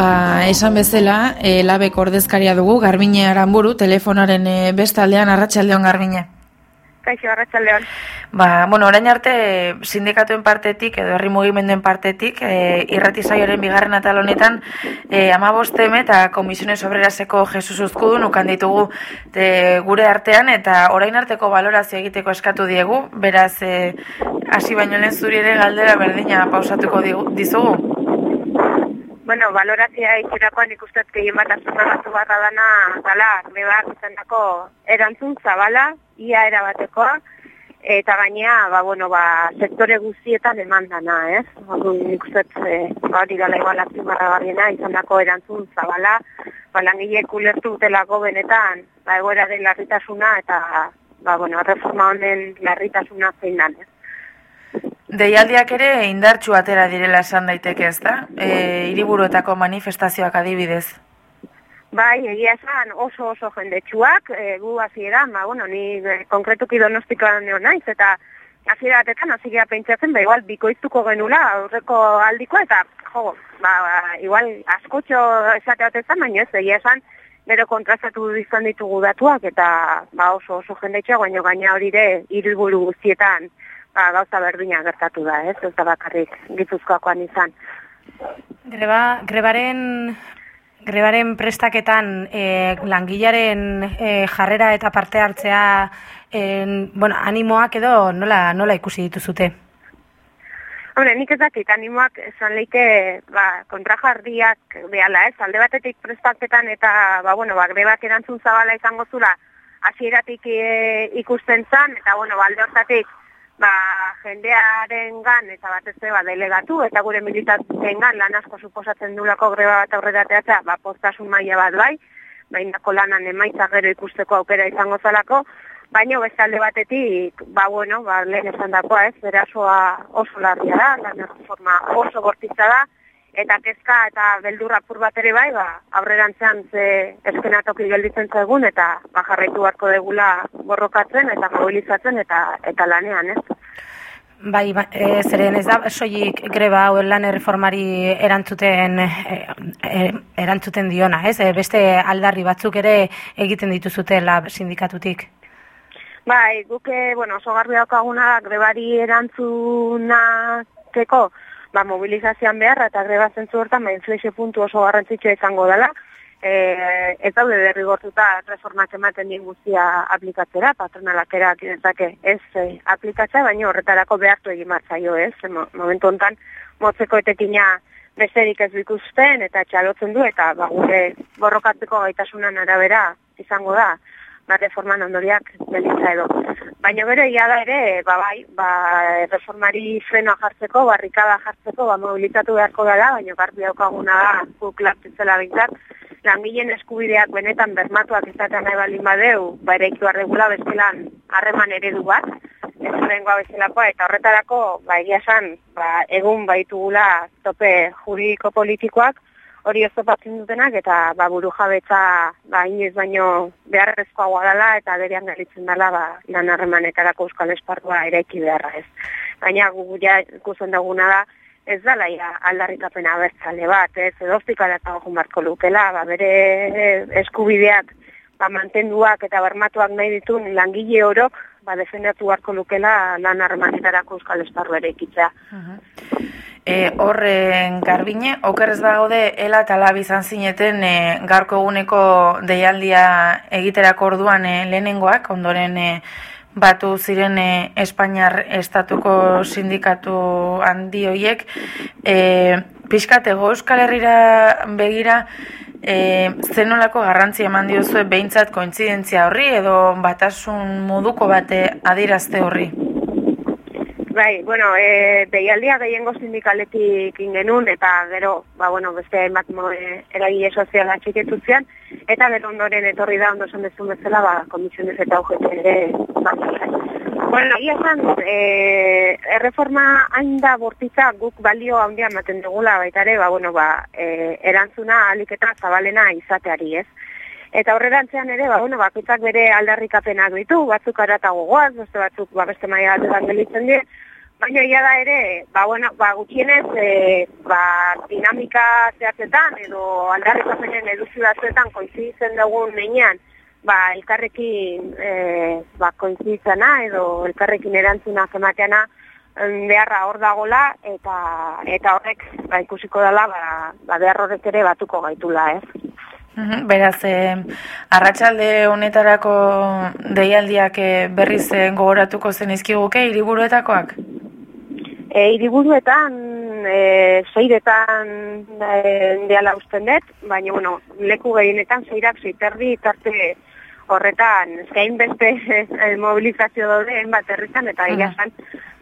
Ba, esan bezala, e, labek ordezkaria dugu, Garbine Aramburu, telefonaren e, bestaldean, arratsaldean Garbine. Kaixo, arratsaldean. Ba, bueno, orain arte sindikatuen partetik edo herri mugimenduen partetik, e, irrati saioaren bigarren atal honetan, e, amabosteme eta komisiones obreraseko Jesus Uzkudun ukan ditugu de, gure artean, eta orain arteko balorazio egiteko eskatu diegu, beraz, e, hasi baino lehen zuri ere galdera berdina pausatuko dizugu. Bueno, valorazia ikerakoan ikustez gehien bat azurragatu barra dana, dala, rebak izan dako erantzun zabala, ia erabatekoa, eta gainea, ba, bueno, ba, sektore guztietan eman dana, ez? Orduan ikustez, e, ba, hori dala igual azurraga barriena, izan dako erantzun zabala, ba, langile kulertu utelako benetan, ba, egoera den larritasuna, eta, ba, bueno, reforma honen larritasuna zein dan, ez? Deialdiak ere indartxu atera direla esan daiteke ez da? E, iriburuetako manifestazioak adibidez? Bai, egia esan oso oso jendetsuak, e, gu hasieran, ba, bueno, ni e, konkretuki donostikoan neo naiz, eta hasieratetan hasi gara pentsatzen, ba, igual bikoiztuko genula aurreko aldikoa, eta jo, ba, ba, igual askotxo esate batezan, baina ez, egia esan, bero kontrazatu izan ditugu datuak, eta ba, oso oso jendetsua, baina gaina hori ere, iriburu guztietan, ba, gauza berdina gertatu da, ez? Ez da bakarrik gipuzkoakoan izan. Greba, grebaren grebaren prestaketan e, langilaren e, jarrera eta parte hartzea e, bueno, animoak edo nola, nola ikusi dituzute? Hombre, nik ez dakit, animoak esan leike ba, kontrajarriak behala, ez? Alde batetik prestaketan eta, ba, bueno, ba, grebak erantzun zabala izango zula, hasieratik e, ikusten zan, eta, bueno, balde hortatik, ba, jendearen gan eta batez ba, delegatu eta gure militatzen gan lan asko suposatzen dulako greba bat aurrera teatza, ba, postasun maila bat bai, bainako lanan emaitza gero ikusteko aukera izango zalako, baina bestalde batetik, ba, bueno, ba, lehen esan dakoa ez, berasoa oso larria da, lan forma oso gortitza da, eta kezka eta beldurra pur bat ere bai, ba, aurrerantzean ze eskenatoki gelditzen zaigun eta ba, jarraitu beharko degula borrokatzen eta mobilizatzen eta eta lanean, ez? Bai, ba, e, zeren ez da, soilik greba hau lan erreformari erantzuten, e, e, erantzuten diona, ez? E, beste aldarri batzuk ere egiten dituzute la sindikatutik. Bai, guke, bueno, oso garbi daukaguna grebari erantzuna keko, ba, mobilizazioan beharra eta greba zentzu hortan ba, inflexio puntu oso garrantzitsua izango dela. E, ez daude derrigortuta reformak ematen din guztia aplikatzera, patronalak erak ez e, aplikatzea, baina horretarako behartu egin martzaio ez. E, momentu hontan motzeko etekina besterik ez ikusten eta txalotzen du eta ba, gure borrokatzeko gaitasunan arabera izango da ba, reforman ondoriak belitza edo. Baina bere, ia da ere, ba, bai, ba, reformari frenoa jartzeko, barrikada jartzeko, ba, mobilizatu beharko dela, baina garbi daukaguna da, guk laptitzela bintzat, langileen eskubideak benetan bermatuak izatean nahi balin badeu, ba, ere ikitu arregula bezpelan harreman eredu bat, ez horrengoa bezalakoa, eta horretarako, ba, egia san, ba, egun baitugula tope juridiko politikoak, hori oztopatzen dutenak eta ba, buru jabetza ba, inoiz baino beharrezkoa guadala eta berean galitzen dela ba, lan harremanetarako euskal espartua eraiki beharra ez. Baina gu ja ikusten duguna da ez dala ja aldarrikapena bertzale bat, ez edoztik alata hojun barko lukela, ba, bere eskubideak ba, mantenduak eta barmatuak nahi ditun langile orok ba, defendatu barko lukela lan harremanetarako euskal espartua eraikitzea. Uh E, horren garbine, okerrez bagaude, ela eta lab izan zineten e, garko eguneko deialdia egiterako orduan e, lehenengoak, ondoren e, batu ziren e, Espainiar estatuko sindikatu handi hoiek, e, pixkate Euskal Herrira begira, e, zenolako garrantzi eman diozue behintzat kointzidentzia horri edo batasun moduko bate adirazte horri? Bai, bueno, e, deialdia gehiengo sindikaletik ingenun, eta gero, ba, bueno, beste bat e, eragile soziala txiketutzean, eta gero ondoren etorri da ondo esan dezun bezala, ba, komisionez eta ujete ere, ba, Bueno, ia esan, e, erreforma hain da bortitza guk balio handia ematen dugula baita ere, ba, bueno, ba, e, erantzuna aliketa zabalena izateari, ez? Eta horrerantzean ere, ba, bueno, bakitzak bere aldarrikapenak ditu, batzuk arata gogoaz, beste batzuk ba, beste maia batetan gelitzen die, Baina ia da ere, ba, bueno, ba, gutxienez, e, ba, dinamika zehatzetan edo aldarrikapenen eduzio batzuetan koizitzen dugun neinean, ba, elkarrekin e, ba, koinzitzena edo elkarrekin erantzunak emateana beharra hor dagola eta eta horrek ba, ikusiko dela ba, ba, behar horrek ere batuko gaitula, ez? Beraz, eh, arratsalde honetarako deialdiak eh, berriz eh, gogoratuko zen izkiguke hiriburuetakoak? E, hiriburuetan, e, zeiretan e, diala usten dut, baina, bueno, leku gehienetan zeirak zeiterdi tarte horretan, eskain beste el mobilizazio daude, bat herritan, eta uh -huh.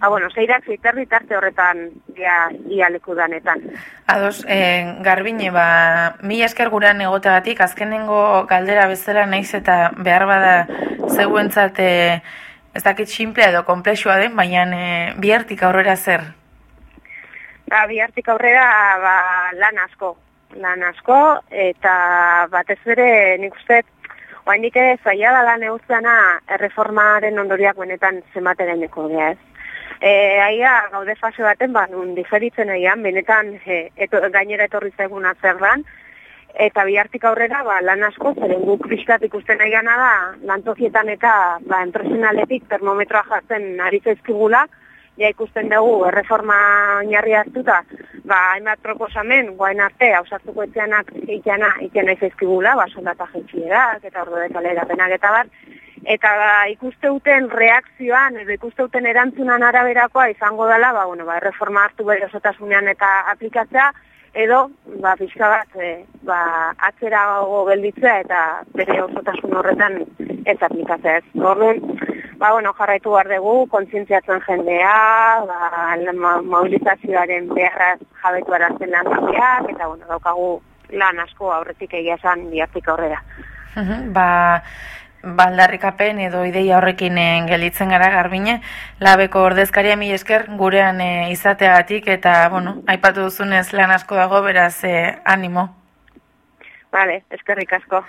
ba, bueno, zeirak zeiterdi tarte horretan dia, dia leku danetan. Ados, eh, garbine, ba, mi esker gurean egotegatik, azkenengo galdera bezala naiz eta behar bada zeuentzate ez dakit simplea edo komplexua den, baina e, bihartik aurrera zer? Ba, bihartik aurrera ba, lan asko. Lan asko, eta batez ere nik uste, oain dike zaila da lan eustzana erreformaren ondoriak benetan zemate gaineko ez. E, aia, gaude fase baten, ba, nun diferitzen aian, benetan e, eto, gainera etorri zaiguna zer eta bihartik aurrera ba, lan asko, zeren guk bizkat ikusten nahi gana da, lantokietan eta ba, enpresenaletik termometroa jartzen ari zaizkigula, ja ikusten dugu erreforma oinarri hartuta, ba, hainbat proposamen, guain arte, hausartuko etxeanak ikena, ikena zaizkigula, ba, soldata jetxierak, eta ordo dekalera penak eta bat, eta ba, ikuste uten reakzioan, edo ikuste uten erantzunan araberakoa izango dela, ba, bueno, ba, erreforma hartu behar eta aplikatzea, edo ba pizka bat e, ba atzera gogo gelditzea eta bere osotasun horretan ez aplikatzea ez. Orduan, ba bueno, jarraitu behar dugu kontzientziatzen jendea, ba mobilizazioaren beharraz jabetu arazten lan eta bueno, daukagu lan asko aurretik egia esan bihartik aurrera. ba, baldarrikapen edo ideia horrekin e, gelditzen gara garbine, labeko ordezkaria mi esker gurean e, izateagatik eta, bueno, aipatu duzunez lan asko dago, beraz, e, animo. Vale, eskerrik asko.